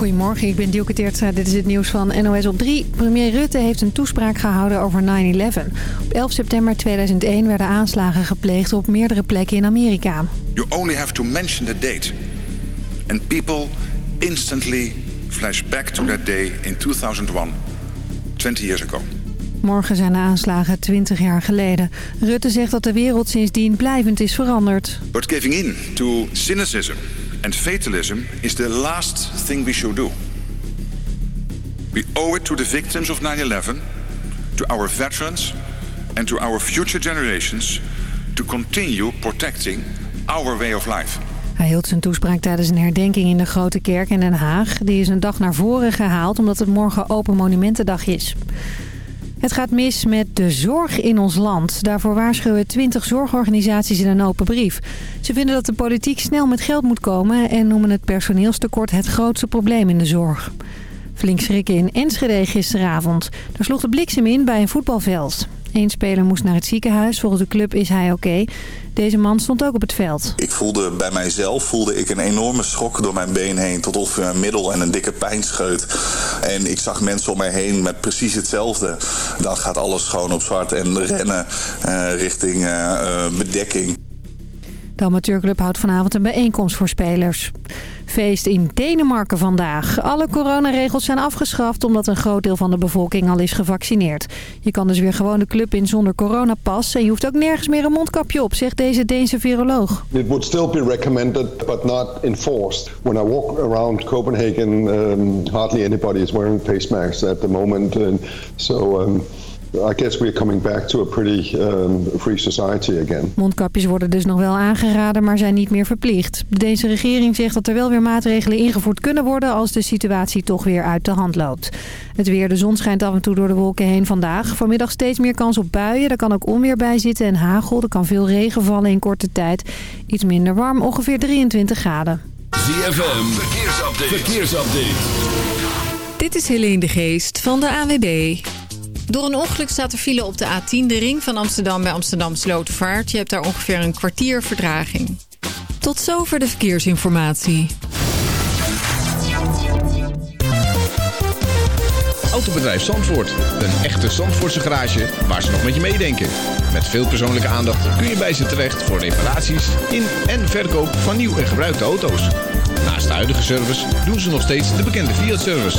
Goedemorgen, ik ben Dielke Teertstra. Dit is het nieuws van NOS op 3. Premier Rutte heeft een toespraak gehouden over 9-11. Op 11 september 2001 werden aanslagen gepleegd op meerdere plekken in Amerika. You only have to mention the date. And people instantly flash back to that day in 2001, 20 years ago. Morgen zijn de aanslagen 20 jaar geleden. Rutte zegt dat de wereld sindsdien blijvend is veranderd. But giving in to cynicism and fatalism is the last thing we should do. We owe it to the victims of 9-11, to our veterans and to our future generations to continue protecting our way of life. Hij hield zijn toespraak tijdens een herdenking in de Grote Kerk in Den Haag. Die is een dag naar voren gehaald omdat het morgen Open Monumentendag is. Het gaat mis met de zorg in ons land. Daarvoor waarschuwen 20 zorgorganisaties in een open brief. Ze vinden dat de politiek snel met geld moet komen... en noemen het personeelstekort het grootste probleem in de zorg. Flink schrikken in Enschede gisteravond. Daar sloeg de bliksem in bij een voetbalveld. Eén speler moest naar het ziekenhuis. Volgens de club is hij oké. Deze man stond ook op het veld. Ik voelde bij mijzelf voelde ik een enorme schok door mijn been heen... tot ongeveer mijn middel en een dikke pijnscheut. En ik zag mensen om mij heen met precies hetzelfde. Dan gaat alles gewoon op zwart en rennen uh, richting uh, bedekking. De amateurclub houdt vanavond een bijeenkomst voor spelers. Feest in Denemarken vandaag. Alle coronaregels zijn afgeschaft omdat een groot deel van de bevolking al is gevaccineerd. Je kan dus weer gewoon de club in zonder coronapas en je hoeft ook nergens meer een mondkapje op, zegt deze Deense viroloog. It would still be recommended but not enforced. When I walk around Copenhagen, um, hardly anybody is wearing face masks at the moment. And so um, I guess we're coming back to a pretty um, free society again. Mondkapjes worden dus nog wel aangeraden, maar zijn niet meer verplicht. Deze regering zegt dat er wel weer maatregelen ingevoerd kunnen worden... als de situatie toch weer uit de hand loopt. Het weer, de zon schijnt af en toe door de wolken heen vandaag. Vanmiddag steeds meer kans op buien. Er kan ook onweer bij zitten en hagel. Er kan veel regen vallen in korte tijd. Iets minder warm, ongeveer 23 graden. ZFM, verkeersupdate. verkeersupdate. Dit is Helene de Geest van de AWB. Door een ongeluk staat er file op de A10, de ring van Amsterdam bij Amsterdam Slotervaart. Je hebt daar ongeveer een kwartier verdraging. Tot zover de verkeersinformatie. Autobedrijf Zandvoort. Een echte Zandvoortse garage waar ze nog met je meedenken. Met veel persoonlijke aandacht kun je bij ze terecht voor reparaties in en verkoop van nieuw en gebruikte auto's. Naast de huidige service doen ze nog steeds de bekende Fiat-service.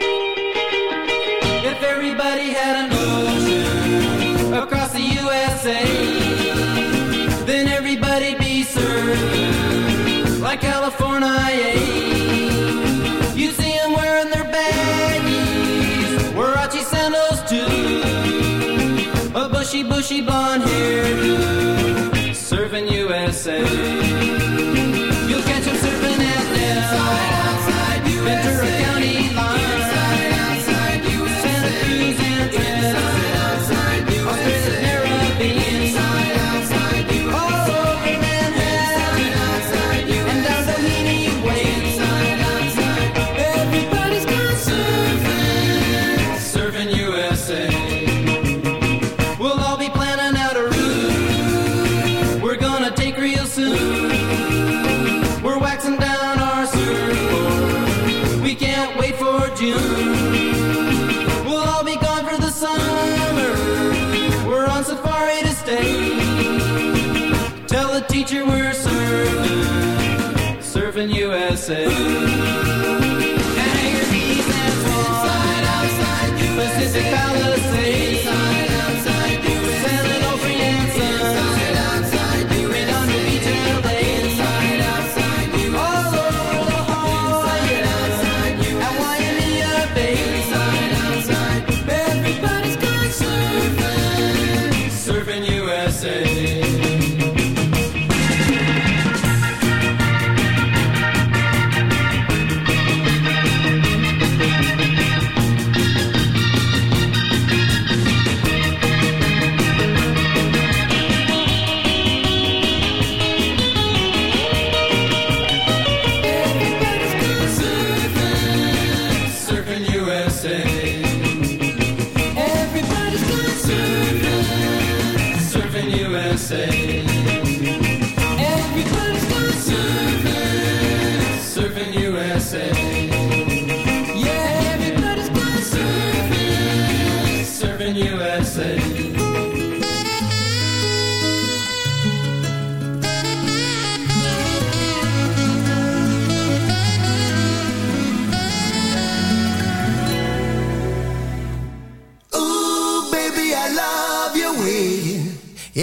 If everybody had an ocean across the USA, then everybody'd be served like California. You'd see them wearing their baggies, Warachi sandals too, a bushy, bushy blonde hair,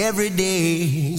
every day.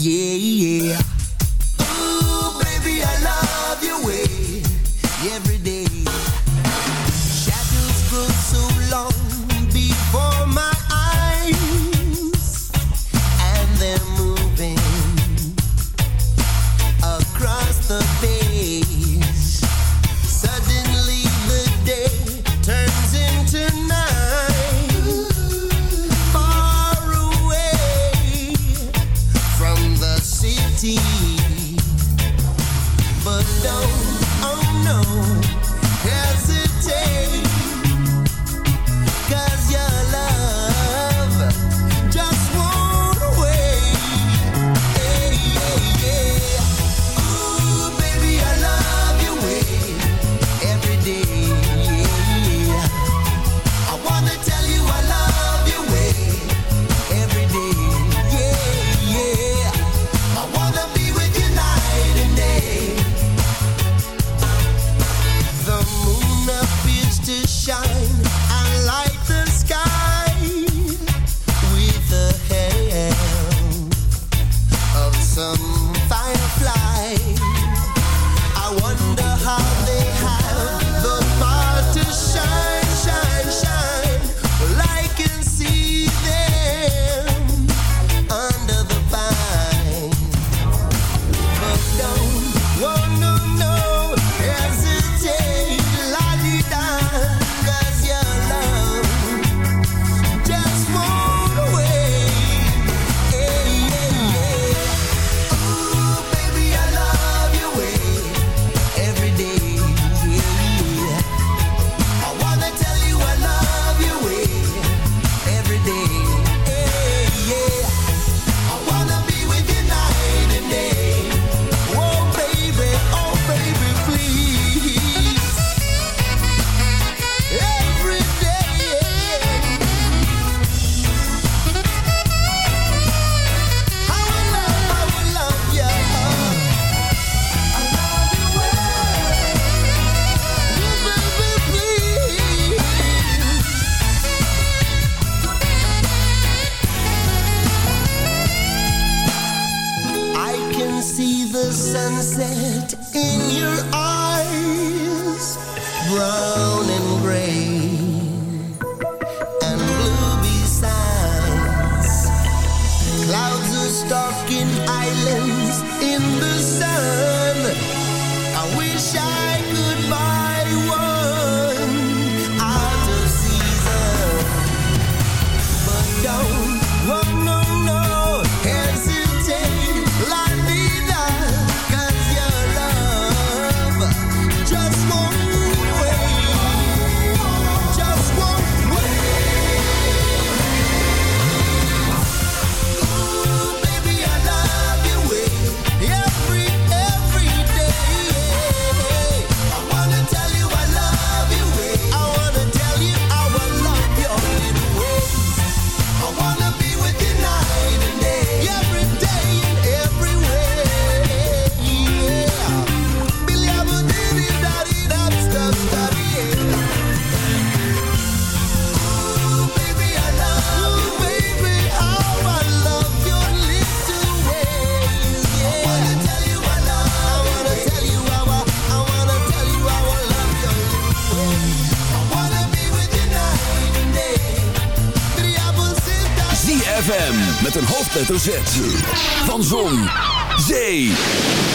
hoofdletter Z van Zon, Zee,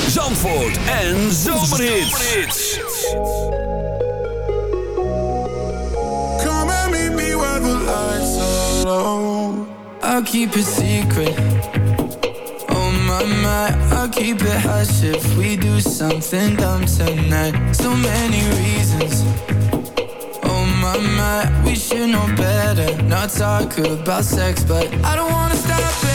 Zandvoort en Zomerhits. Come and meet me where the lights are low. I'll keep it secret. Oh my, my, I'll keep it hush if we do something dumb tonight. So many reasons. my mind We should know better Not talk about sex But I don't wanna stop it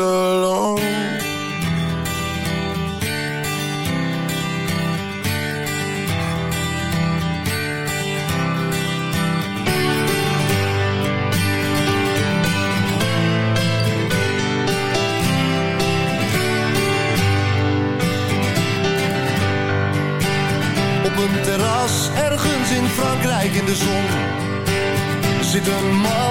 Op een terras ergens in Frankrijk in de zon zit een man.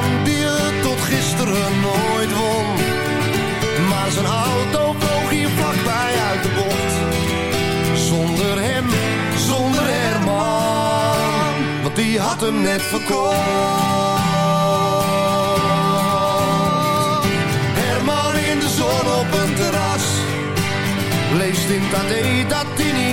had hem net verkocht. Herman in de zon op een terras, leest in dat dat hij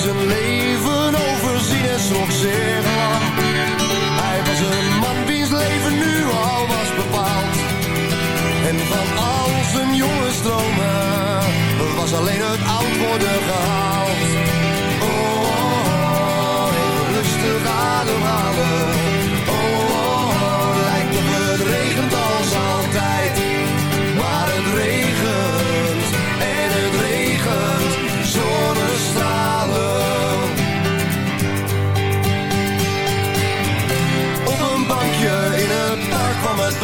zijn leven overzien is nog zeer.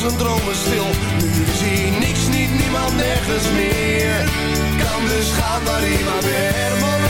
zijn dromen stil. Nu zie ik niks, niet niemand, nergens meer. Kan dus gaan waar iemand maar weer.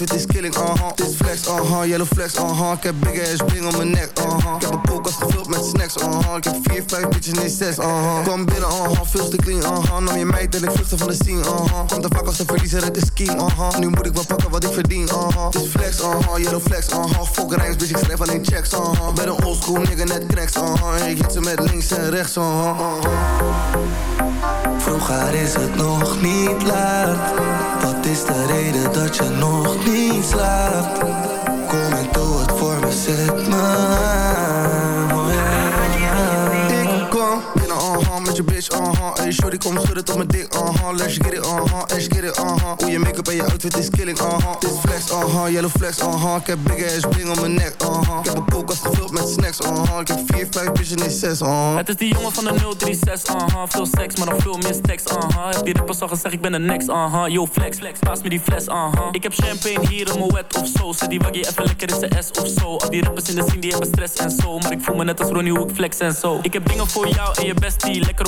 With this killing, uh-huh yellow flex, uh-huh. Ik heb big ass bling om mijn nek, uh-huh. Ik heb een koelkast gevuld met snacks, uh-huh. Ik heb vier, vijf bitches, nee zes, uh-huh. Kom binnen, uh-huh, veel te clean, uh-huh. Nam je meid en ik vluchtte van de scene, uh-huh. Komt te vaak als de verliezer uit de scheme, uh-huh. Nu moet ik wel pakken wat ik verdien, uh-huh. Dit is flex, uh-huh, yellow flex, uh-huh. Fuck rijms, bitch, ik schrijf alleen checks, uh-huh. Ben een oldschool nigga, net cracks, uh-huh. Ik hit ze met links en rechts, uh-huh, uh-huh. Vroeger is het nog niet laat. Wat is de reden dat je nog niet slaapt? Kom en doe het voor me, zet me je bitch, uh-huh. Hey, shorty, kom schudden tot mijn dik, uh-huh. Let's get it, uh-huh, let's get it, uh-huh. Hoe je make-up en je outfit is killing, uh-huh. Dit flex, uh-huh, yellow flex, uh-huh. Ik heb big ass bling om mijn nek, uh-huh. Ik heb een koelkast gevuld met snacks, uh-huh. Ik heb vier, vijf bitches, nee zes, uh-huh. Het is die jongen van de 036, uh-huh. Veel seks, maar nog veel meer uh-huh. Heb die rappers al gezegd, ik ben de next, uh-huh. Yo, flex, flex, paas me die fles, uh-huh. Ik heb champagne hier in mijn wet of zo. Zet die waggie even lekker in zijn S of zo. Al die rappers in de scene, die hebben stress en zo. Maar ik voel me net als Ronnie, hoe ik flex en zo. Ik heb dingen voor jou en je bestie Lekker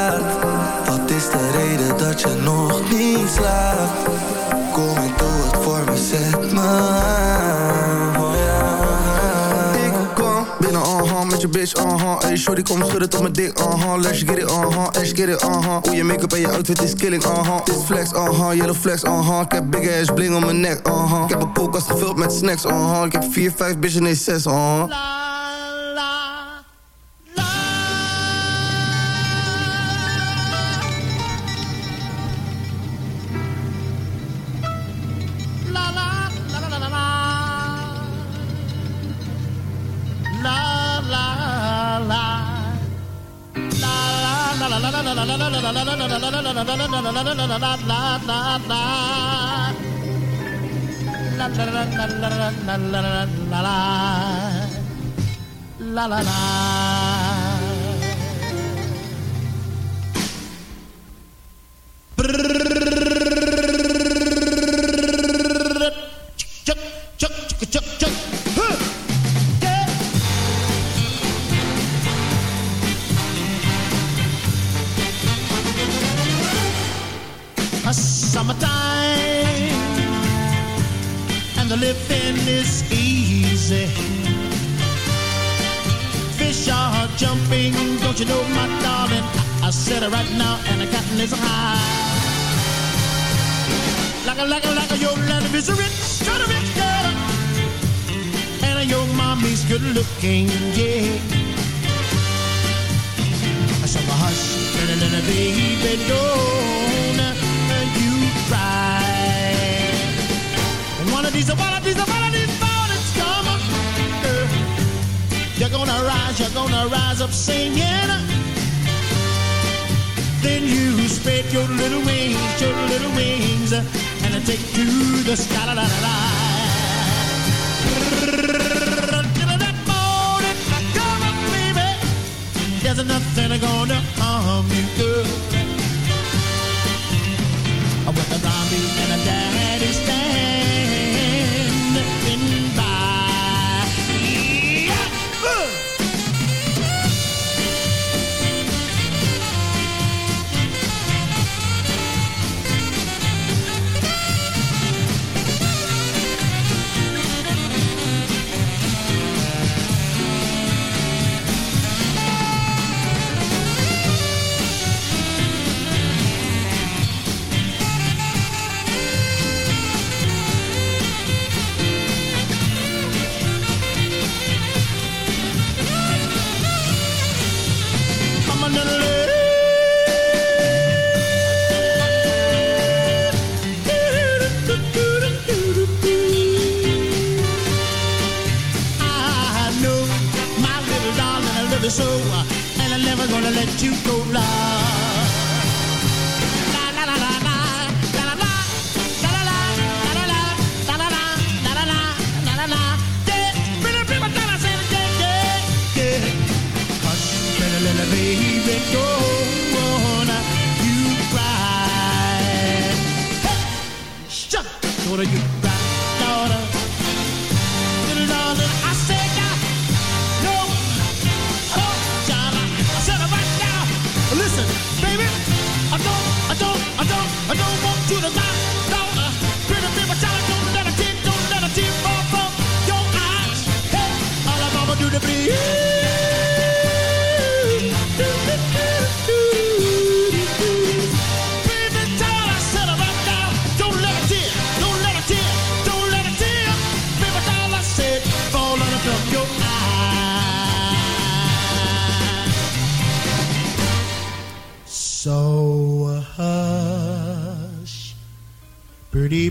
Is de reden dat je nog niet slaapt? Kom en doe het voor me, zet me. Oh. Ik kom binnen, uh-huh, met je bitch, uh-huh. Hey, shorty, kom schudden tot mijn dik, uh-huh. Let's get it, uh-huh, let's get it, uh-huh. Hoe je make-up en je outfit is killing, uh-huh. Dit flex, uh-huh, yellow flex, uh-huh. Ik heb big ass bling om mijn nek, uh-huh. Ik heb een koelkast gevuld met snacks, uh-huh. Ik heb vier, vijf bitches, nee zes, uh-huh One of these, one of these mornings come, girl. You're gonna rise, you're gonna rise up singing. Then you spread your little wings, your little wings, and take to the sky. La, la, la, la. There's nothing gonna harm you, girl. With the mommy and the daddy Listen, baby.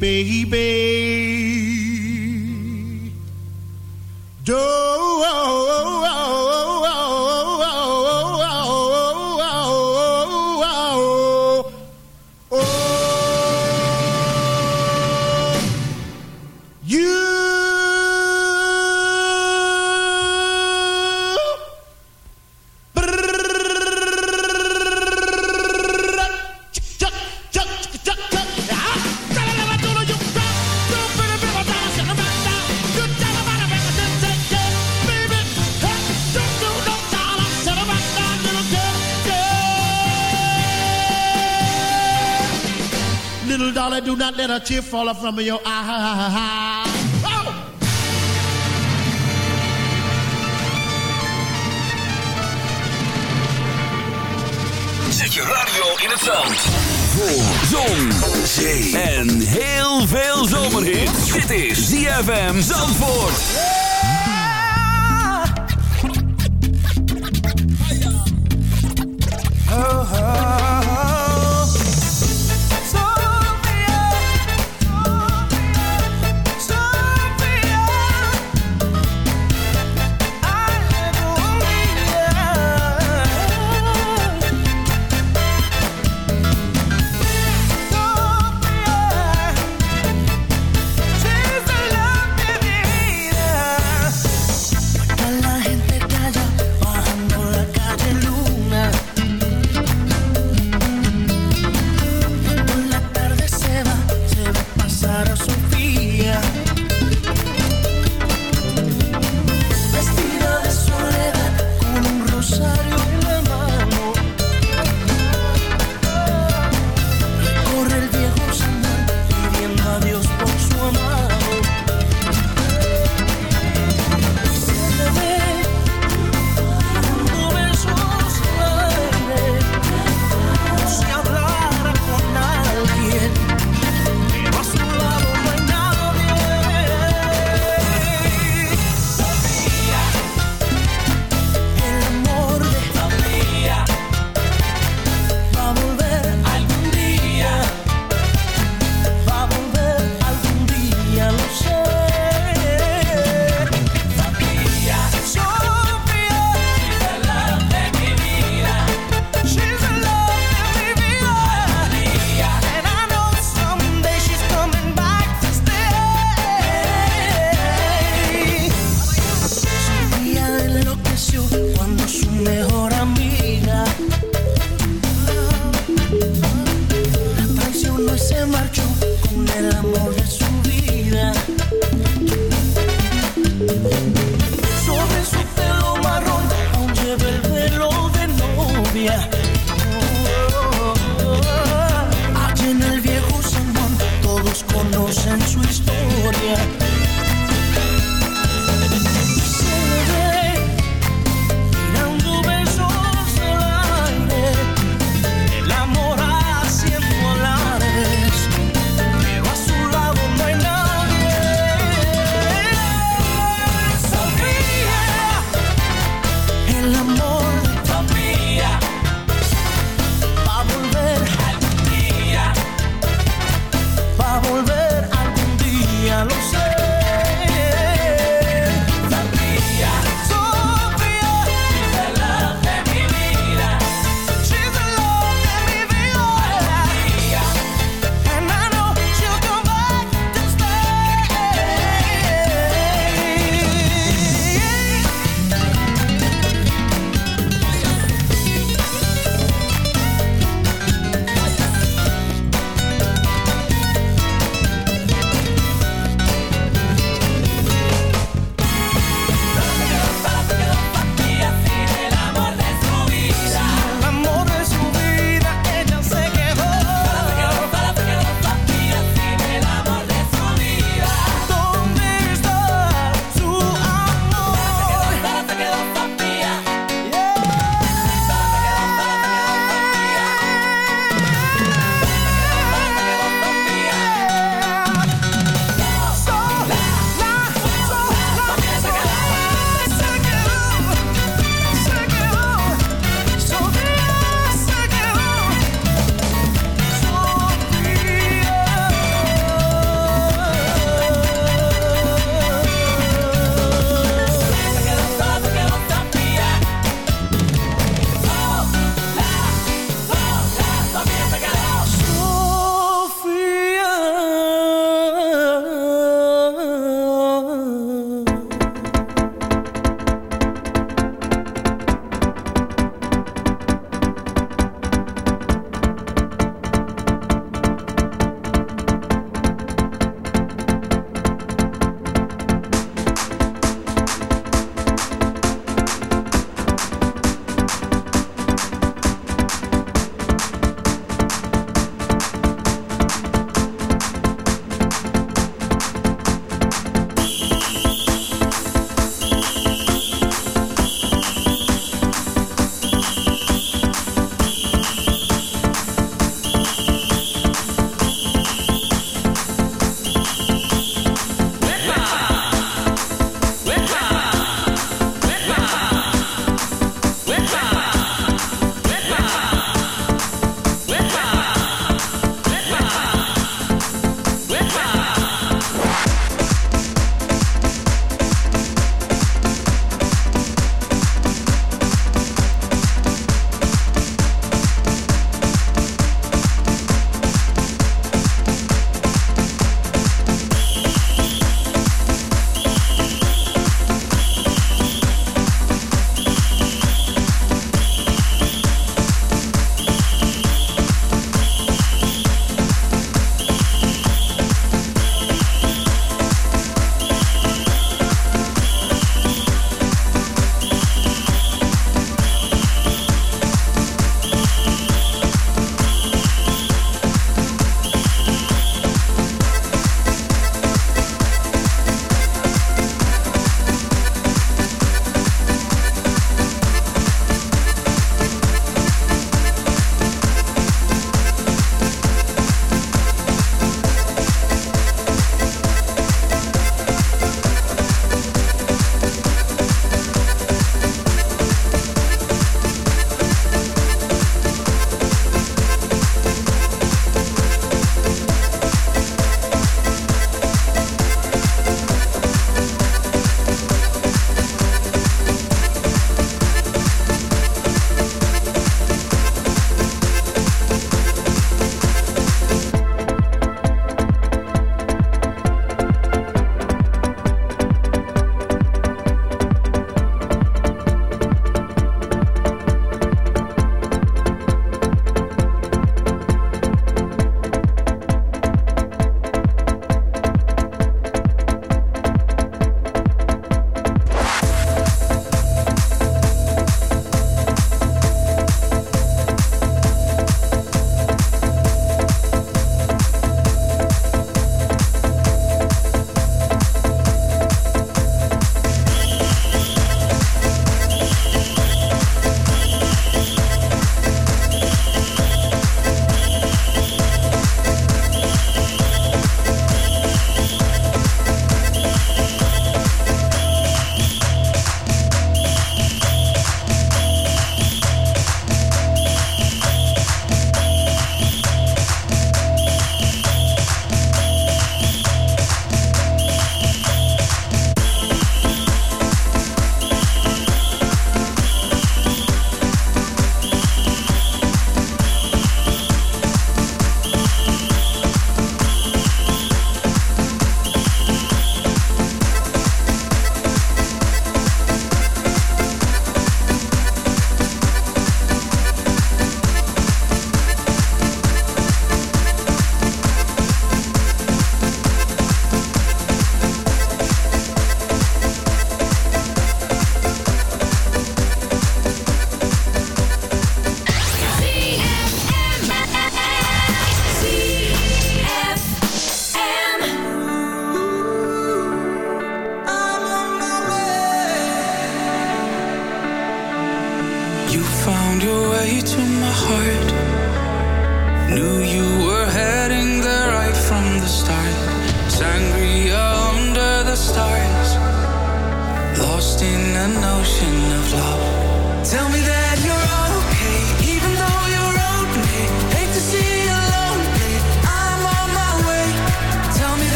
baby. tear falling from your ah, eye. Oh! Zet je radio in het zand. Voor zon, zee en heel veel zomerhit. Dit is ZFM Zandvoort. conoce su historia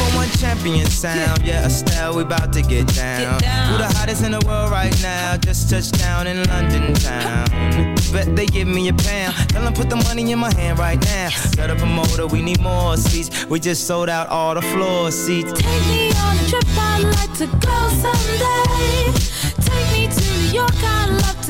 Number one champion sound. Yeah, Estelle, we about to get down. Who the hottest in the world right now? Just touched down in London town. Bet they give me a pound. Tell them put the money in my hand right now. Set up a motor, we need more seats. We just sold out all the floor seats. Take me on a trip, I'd like to go someday. Take me to New York, I'd love to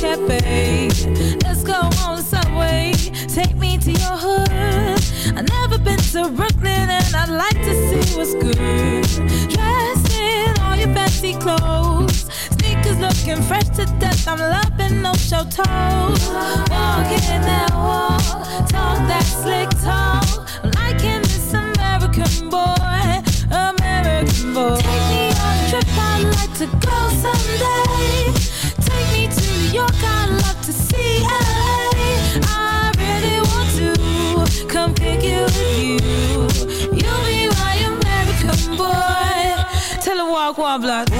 cafe. Let's go on subway. Take me to your hood. I've never been to Brooklyn and I'd like to see what's good. Dressed in all your fancy clothes. Sneakers looking fresh to death. I'm loving show toes. Walking that talk that slick talk. Liking this American boy, American boy. Take me on a trip, I'd like to go someday. blood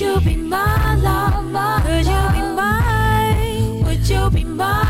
Would you be my lover? Could you be mine? Would you be my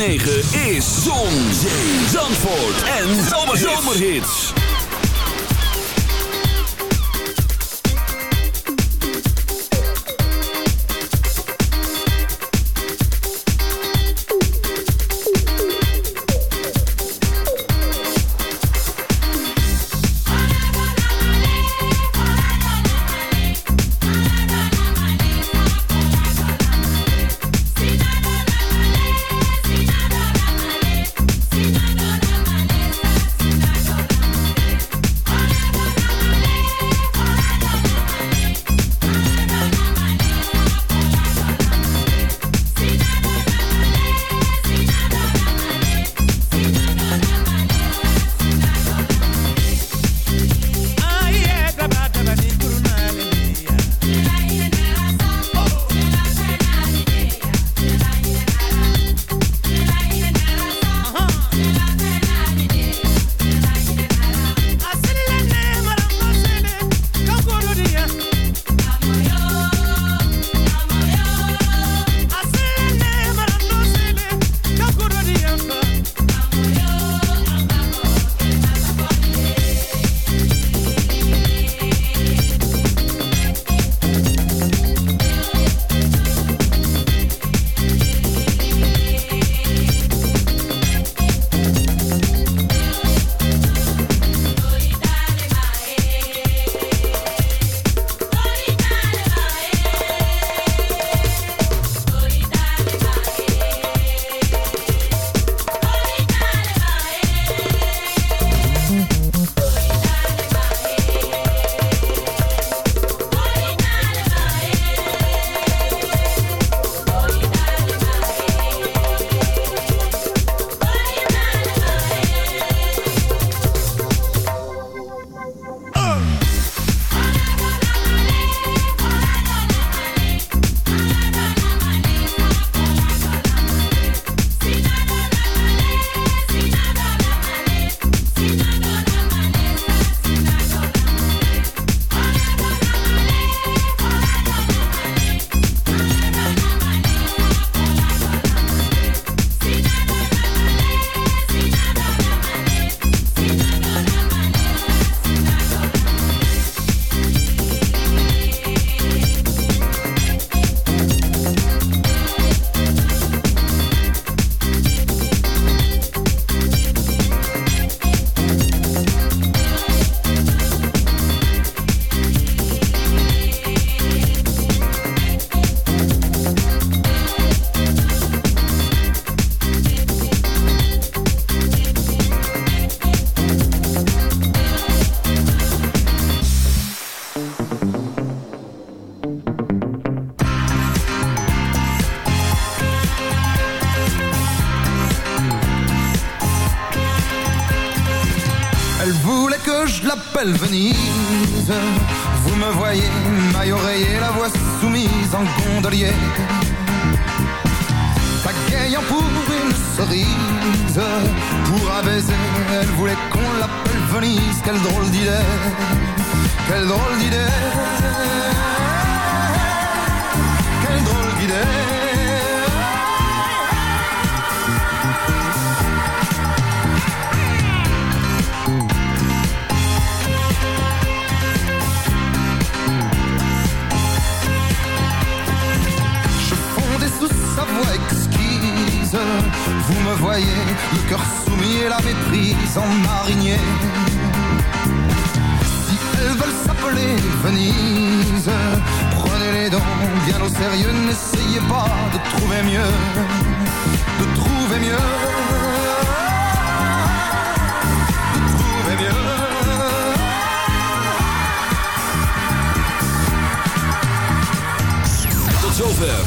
9 is Zon, Zee, Calderón